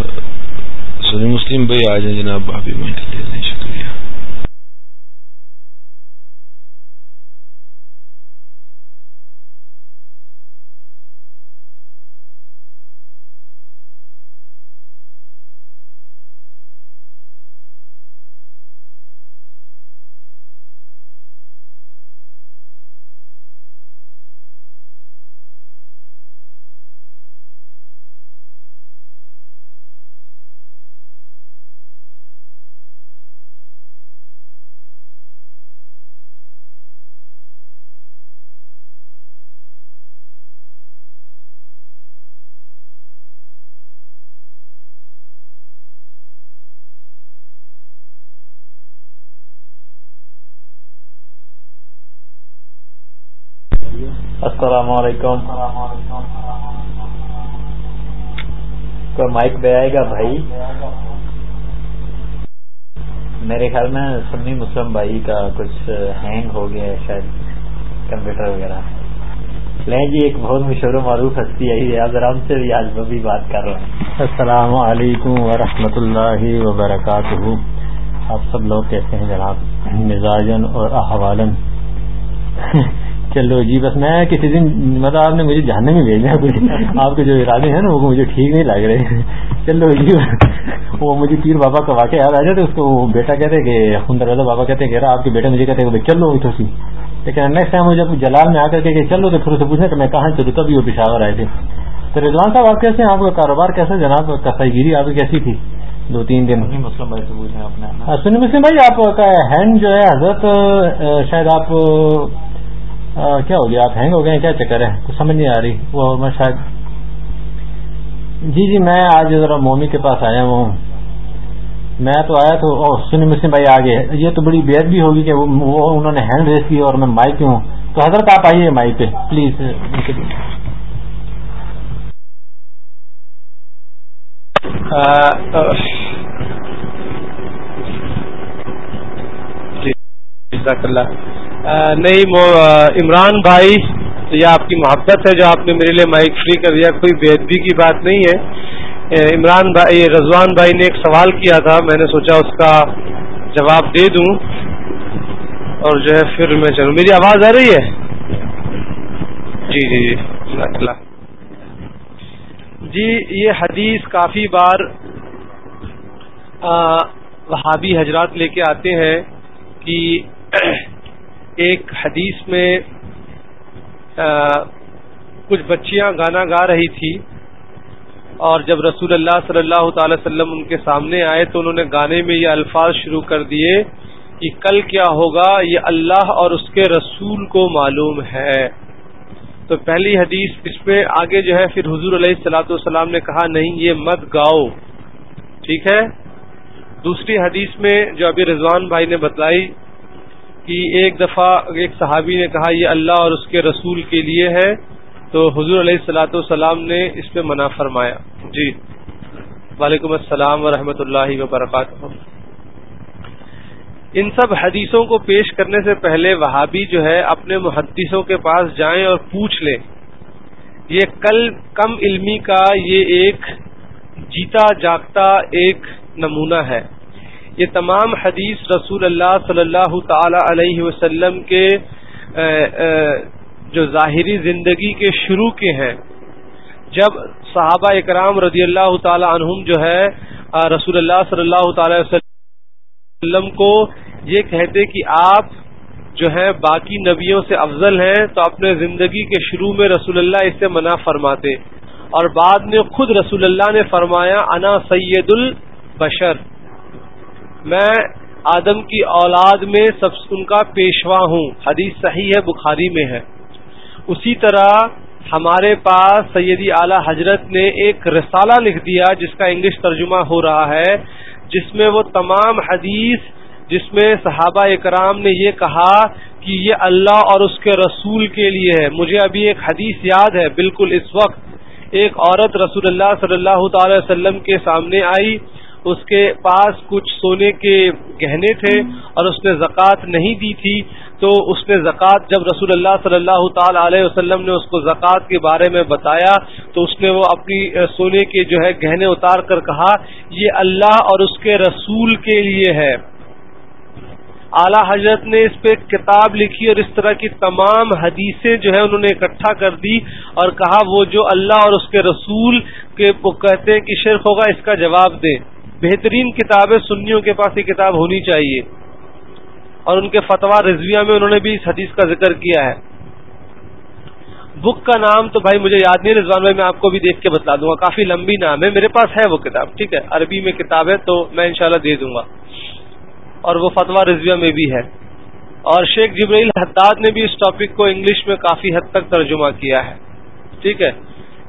S6: سنی مسلم بھائی آ جائیں جناب بھابھی لیے شکریہ
S7: السلام علیکم کوئی مائک بے آئے گا بھائی میرے خیال میں سمی مسلم بھائی کا کچھ ہینگ ہو گیا ہے شاید کمپیوٹر وغیرہ لیں جی ایک بہت مشہور معروف ہستی آئی آج آرام سے آج بھی بات کر رہے ہیں السلام علیکم ورحمۃ اللہ وبرکاتہ آپ سب لوگ کہتے ہیں جناب مزاجن اور احوالن چلو جی بس میں کسی دن مطلب آپ نے مجھے جاننے میں بھیجنا آپ کے جو ارادے ہیں نا وہ مجھے ٹھیک نہیں لگ رہے چلو جی وہ مجھے پیر بابا کا واقعہ یاد آ جاتا اس کو بیٹا کہتے کہ خون رضا بابا کہتے آپ کے بیٹے مجھے کہتے کہ چلو لیکن نیکسٹ ٹائم مجھے جب جلال میں آ کر کے چلو تو پھر اسے پوچھنا کہ میں کہاں چلوں تبھی وہ پشاور آئے تھے تو رضوان صاحب آپ کیسے ہیں آپ کا کاروبار کیسا جناب کسائی گیری آپ کیسی تھی دو تین دن مسلم بھائی سے ہاں، مسلم بھائی آپ کا ہینڈ جو ہے حضرت شاید آپ کیا ہو گیا آپ ہینگ ہو گئے کیا چکر ہے کچھ سمجھ نہیں آ رہی وہ میں شاید جی جی میں آج ذرا مومی کے پاس آیا ہوں میں تو آیا تو سنی مسلم بھائی آگے یہ تو بڑی بےعد بھی ہوگی کہ وہ انہوں نے ہینڈ ریس کی اور میں مائی پہ ہوں تو حضرت آپ آئیے مائی پہ پلیز جی۔
S4: اللہ نہیں عمران بھائی یہ آپ کی محبت ہے جو آپ نے میرے لیے مائک فری کر دیا کوئی بےعدبی کی بات نہیں ہے عمران بھائی رضوان بھائی نے ایک سوال کیا تھا میں نے سوچا اس کا جواب دے دوں اور جو ہے پھر میں چلوں میری آواز آ رہی ہے جی جی جی اللہ جی یہ حدیث کافی بار وہابی حضرات لے کے آتے ہیں کہ ایک حدیث میں کچھ بچیاں گانا گا رہی تھی اور جب رسول اللہ صلی اللہ تعالی وسلم ان کے سامنے آئے تو انہوں نے گانے میں یہ الفاظ شروع کر دیے کہ کل کیا ہوگا یہ اللہ اور اس کے رسول کو معلوم ہے تو پہلی حدیث اس میں آگے جو ہے پھر حضور علیہ السلاۃ والسلام نے کہا نہیں یہ مت گاؤ ٹھیک ہے دوسری حدیث میں جو ابھی رضوان بھائی نے بتلائی کہ ایک دفعہ ایک صحابی نے کہا یہ اللہ اور اس کے رسول کے لیے ہے تو حضور علیہ السلاۃ والسلام نے اس پہ منع فرمایا جی وعلیکم السلام و اللہ وبرکاتہ ان سب حدیثوں کو پیش کرنے سے پہلے وہابی جو ہے اپنے محدثوں کے پاس جائیں اور پوچھ لیں یہ کل کم علمی کا یہ ایک جیتا جاگتا ایک نمونہ ہے یہ تمام حدیث رسول اللہ صلی اللہ تعالی علیہ وسلم کے جو ظاہری زندگی کے شروع کے ہیں جب صحابہ اکرام رضی اللہ تعالی عنہم جو ہے رسول اللہ صلی اللہ تعالی وسلم کو یہ کہتے کہ آپ جو ہیں باقی نبیوں سے افضل ہیں تو اپنے زندگی کے شروع میں رسول اللہ اس سے منع فرماتے اور بعد میں خود رسول اللہ نے فرمایا انا سید البشر میں آدم کی اولاد میں سب ان کا پیشوا ہوں حدیث صحیح ہے بخاری میں ہے اسی طرح ہمارے پاس سیدی اعلی حضرت نے ایک رسالہ لکھ دیا جس کا انگلش ترجمہ ہو رہا ہے جس میں وہ تمام حدیث جس میں صحابہ اکرام نے یہ کہا کہ یہ اللہ اور اس کے رسول کے لیے ہے مجھے ابھی ایک حدیث یاد ہے بالکل اس وقت ایک عورت رسول اللہ صلی اللہ تعالی وسلم کے سامنے آئی اس کے پاس کچھ سونے کے گہنے تھے اور اس نے زکوٰۃ نہیں دی تھی تو اس نے زکوٰۃ جب رسول اللہ صلی اللہ تعالی علیہ وسلم نے اس کو زکوٰۃ کے بارے میں بتایا تو اس نے وہ اپنی سونے کے جو ہے گہنے اتار کر کہا یہ اللہ اور اس کے رسول کے لیے ہے اعلی حضرت نے اس پہ ایک کتاب لکھی اور اس طرح کی تمام حدیثیں جو ہے انہوں نے اکٹھا کر دی اور کہا وہ جو اللہ اور اس کے رسول کے کہتے ہیں کہ شرک ہوگا اس کا جواب دیں بہترین کتابیں سنیوں کے پاس یہ کتاب ہونی چاہیے اور ان کے فتوا رضویہ میں انہوں نے بھی اس حدیث کا ذکر کیا ہے بک کا نام تو بھائی مجھے یاد نہیں رضوان بھائی میں آپ کو بھی دیکھ کے بتلا دوں گا کافی لمبی نام ہے میرے پاس ہے وہ کتاب ٹھیک ہے عربی میں کتاب ہے تو میں انشاءاللہ دے دوں گا اور وہ فتوا رضویہ میں بھی ہے اور شیخ جبرائیل حداد نے بھی اس ٹاپک کو انگلش میں کافی حد تک ترجمہ کیا ہے ٹھیک ہے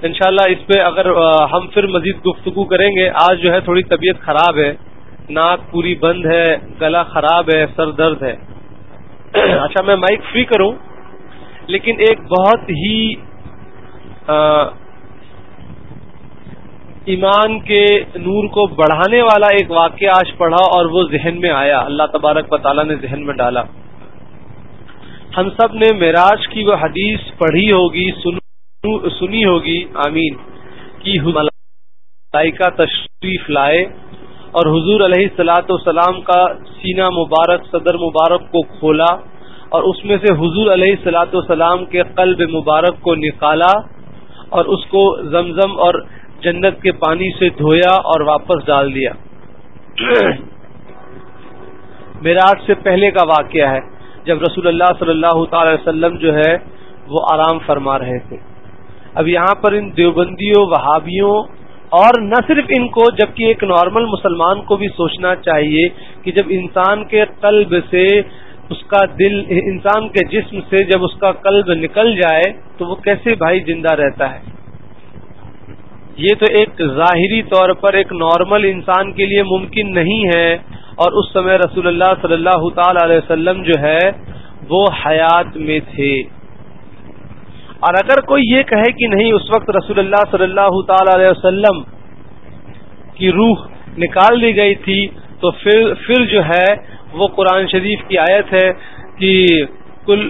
S4: انشاءاللہ اس پہ اگر ہم پھر مزید گفتگو کریں گے آج جو ہے تھوڑی طبیعت خراب ہے ناک پوری بند ہے گلا خراب ہے سر درد ہے اچھا میں مائک فری کروں لیکن ایک بہت ہی ایمان کے نور کو بڑھانے والا ایک واقعہ آج پڑھا اور وہ ذہن میں آیا اللہ تبارک و تعالیٰ نے ذہن میں ڈالا ہم سب نے معراج کی وہ حدیث پڑھی ہوگی سن سنی ہوگی آمین کی کا تشریف لائے اور حضور علیہ سلاۃ وسلام کا سینہ مبارک صدر مبارک کو کھولا اور اس میں سے حضور علیہ وسلام کے قلب مبارک کو نکالا اور اس کو زمزم اور جنت کے پانی سے دھویا اور واپس ڈال دیا میراج سے پہلے کا واقعہ ہے جب رسول اللہ صلی اللہ تعالی وسلم جو ہے وہ آرام فرما رہے تھے اب یہاں پر ان دیوبندیوں وہابیوں اور نہ صرف ان کو جبکہ ایک نارمل مسلمان کو بھی سوچنا چاہیے کہ جب انسان کے قلب سے اس کا دل انسان کے جسم سے جب اس کا قلب نکل جائے تو وہ کیسے بھائی زندہ رہتا ہے یہ تو ایک ظاہری طور پر ایک نارمل انسان کے لیے ممکن نہیں ہے اور اس سمے رسول اللہ صلی اللہ تعالی علیہ وسلم جو ہے وہ حیات میں تھے اور اگر کوئی یہ کہے کہ نہیں اس وقت رسول اللہ صلی اللہ تعالی علیہ وسلم کی روح نکال دی گئی تھی تو پھر پھر جو ہے وہ قرآن شریف کی آیت ہے کہ کل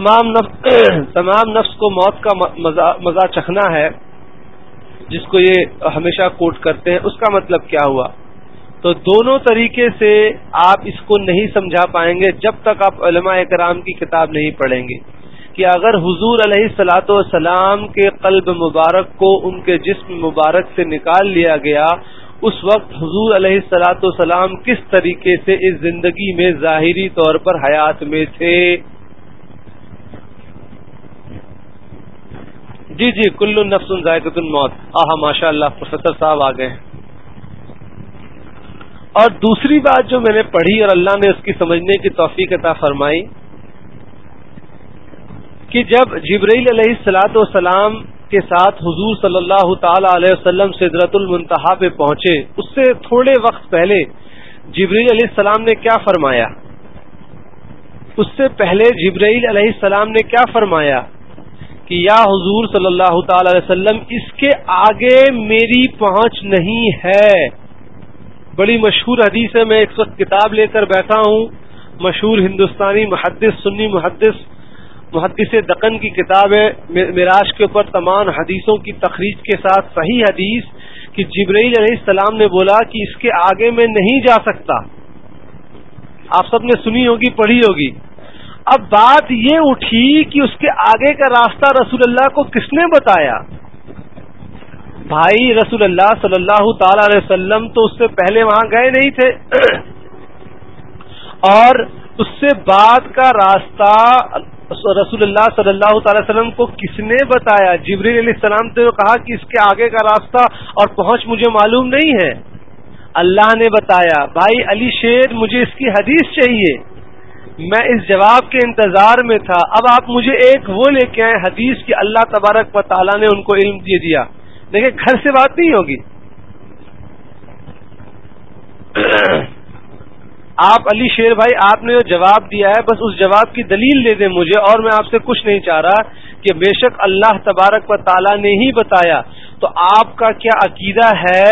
S4: تمام نفس کو موت کا مزہ چکھنا ہے جس کو یہ ہمیشہ کوٹ کرتے ہیں اس کا مطلب کیا ہوا تو دونوں طریقے سے آپ اس کو نہیں سمجھا پائیں گے جب تک آپ علماء اکرام کی کتاب نہیں پڑھیں گے کہ اگر حضور علیہ سلاۃ وسلام کے قلب مبارک کو ان کے جسم مبارک سے نکال لیا گیا اس وقت حضور علیہ سلاۃ وسلام کس طریقے سے اس زندگی میں ظاہری طور پر حیات میں تھے جی جی کل نفس الموت آہا ماشاء اللہ پروفیسر صاحب آ گئے ہیں اور دوسری بات جو میں نے پڑھی اور اللہ نے اس کی سمجھنے کی توفیق عطا فرمائی کہ جب جبریل علیہ السلاۃ والسلام کے ساتھ حضور صلی اللہ تعالی علیہ وسلم سدرت المنتہا پہ پہنچے اس سے تھوڑے وقت پہلے جبریل علیہ السلام نے کیا فرمایا اس سے پہلے جبریل علیہ السلام نے کیا فرمایا کہ یا حضور صلی اللہ تعالی علیہ وسلم اس کے آگے میری پہنچ نہیں ہے بڑی مشہور حدیث ہے میں ایک وقت کتاب لے کر بیٹھا ہوں مشہور ہندوستانی محدث سنی محدث محدث دکن کی کتاب ہے میراج کے اوپر تمام حدیثوں کی تخریج کے ساتھ صحیح حدیث کہ جبرائیل علیہ السلام نے بولا کہ اس کے آگے میں نہیں جا سکتا آپ سب نے سنی ہوگی پڑھی ہوگی اب بات یہ اٹھی کہ اس کے آگے کا راستہ رسول اللہ کو کس نے بتایا بھائی رسول اللہ صلی اللہ تعالی علیہ وسلم تو اس سے پہلے وہاں گئے نہیں تھے اور اس سے بعد کا راستہ رسول اللہ صلی اللہ تعالی وسلم کو کس نے بتایا جبری علیہ السلام نے کہا کہ اس کے آگے کا راستہ اور پہنچ مجھے معلوم نہیں ہے اللہ نے بتایا بھائی علی شیر مجھے اس کی حدیث چاہیے میں اس جواب کے انتظار میں تھا اب آپ مجھے ایک وہ لے کے آئے حدیث کی اللہ تبارک و تعالیٰ نے ان کو علم دے دیا دیکھیں گھر سے بات نہیں ہوگی آپ علی شیر بھائی آپ نے جو جواب دیا ہے بس اس جواب کی دلیل لے دیں مجھے اور میں آپ سے کچھ نہیں چاہ رہا کہ بے شک اللہ تبارک و تعالیٰ نے ہی بتایا تو آپ کا کیا عقیدہ ہے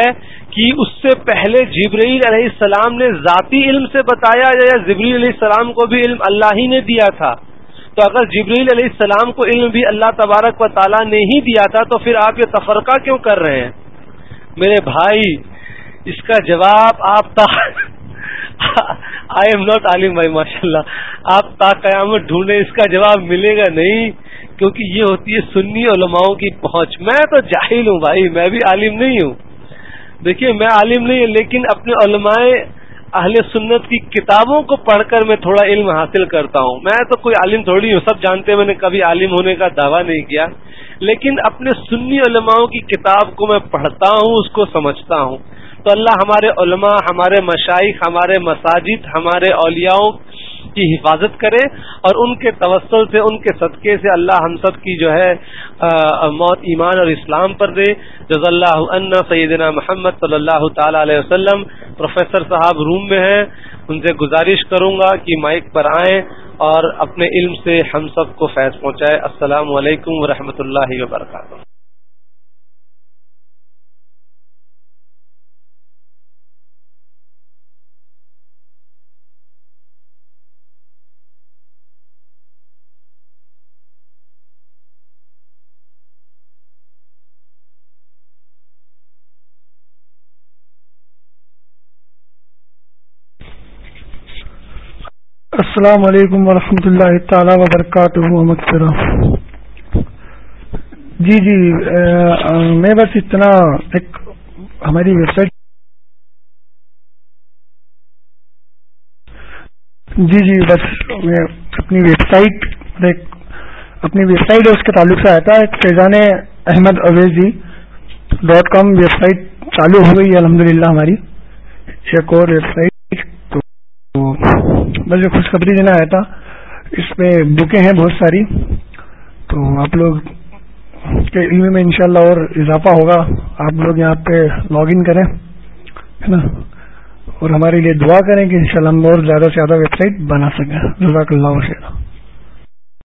S4: کہ اس سے پہلے جبرائیل علیہ السلام نے ذاتی علم سے بتایا یا جبریل علیہ السلام کو بھی علم اللہ ہی نے دیا تھا تو اگر جبریل علیہ السلام کو علم بھی اللہ تبارک و تعالیٰ نے ہی دیا تھا تو پھر آپ یہ تفرقہ کیوں کر رہے ہیں میرے بھائی اس کا جواب آپ تا آئی ایم ناٹ عالم بھائی ماشاء اللہ آپ تا قیامت ڈھونڈے اس کا جواب ملے گا نہیں کیونکہ یہ ہوتی ہے سنی علماؤں کی پہنچ میں تو جاہل ہوں بھائی میں بھی عالم نہیں ہوں دیکھیے میں عالم نہیں ہوں لیکن اپنے علماء اہل سنت کی کتابوں کو پڑھ کر میں تھوڑا علم حاصل کرتا ہوں میں تو کوئی عالم تھوڑی ہوں سب جانتے میں نے کبھی عالم ہونے کا دعویٰ نہیں کیا لیکن اپنے سنی علماء کی کتاب کو میں پڑھتا ہوں اس کو سمجھتا ہوں تو اللہ ہمارے علماء ہمارے مشائق ہمارے مساجد ہمارے اولیاؤں کی حفاظت کرے اور ان کے توسل سے ان کے صدقے سے اللہ ہم سب کی جو ہے موت ایمان اور اسلام پر دے جز اللہ عنہ سیدنا محمد صلی اللہ تعالی علیہ وسلم پروفیسر صاحب روم میں ہیں ان سے گزارش کروں گا کہ مائک پر آئیں اور اپنے علم سے ہم سب کو فیض پہنچائے السلام علیکم ورحمۃ اللہ وبرکاتہ
S1: السلام علیکم ورحمۃ اللہ تعالی وبرکاتہ محمد جی جی میں بس اتنا ایک ہماری ویب سائٹ جی جی بس میں اپنی ویب سائٹ اپنی ویب سائٹ اس کے تعلق سے آیا تھا ایک Shezan Ahmad Owaisi dot com website چالو ہو گئی الحمد للہ ہماری ویب سائٹ تو بس جو خوشخبری دینا آیا تھا اس میں بکیں ہیں بہت ساری تو آپ لوگ کے علم میں انشاءاللہ اور اضافہ ہوگا آپ لوگ یہاں پہ لاگ ان کریں ہے نا اور ہمارے لیے دعا کریں کہ انشاءاللہ ہم اور زیادہ سے زیادہ ویب سائٹ بنا سکیں جزاک اللہ وشیرہ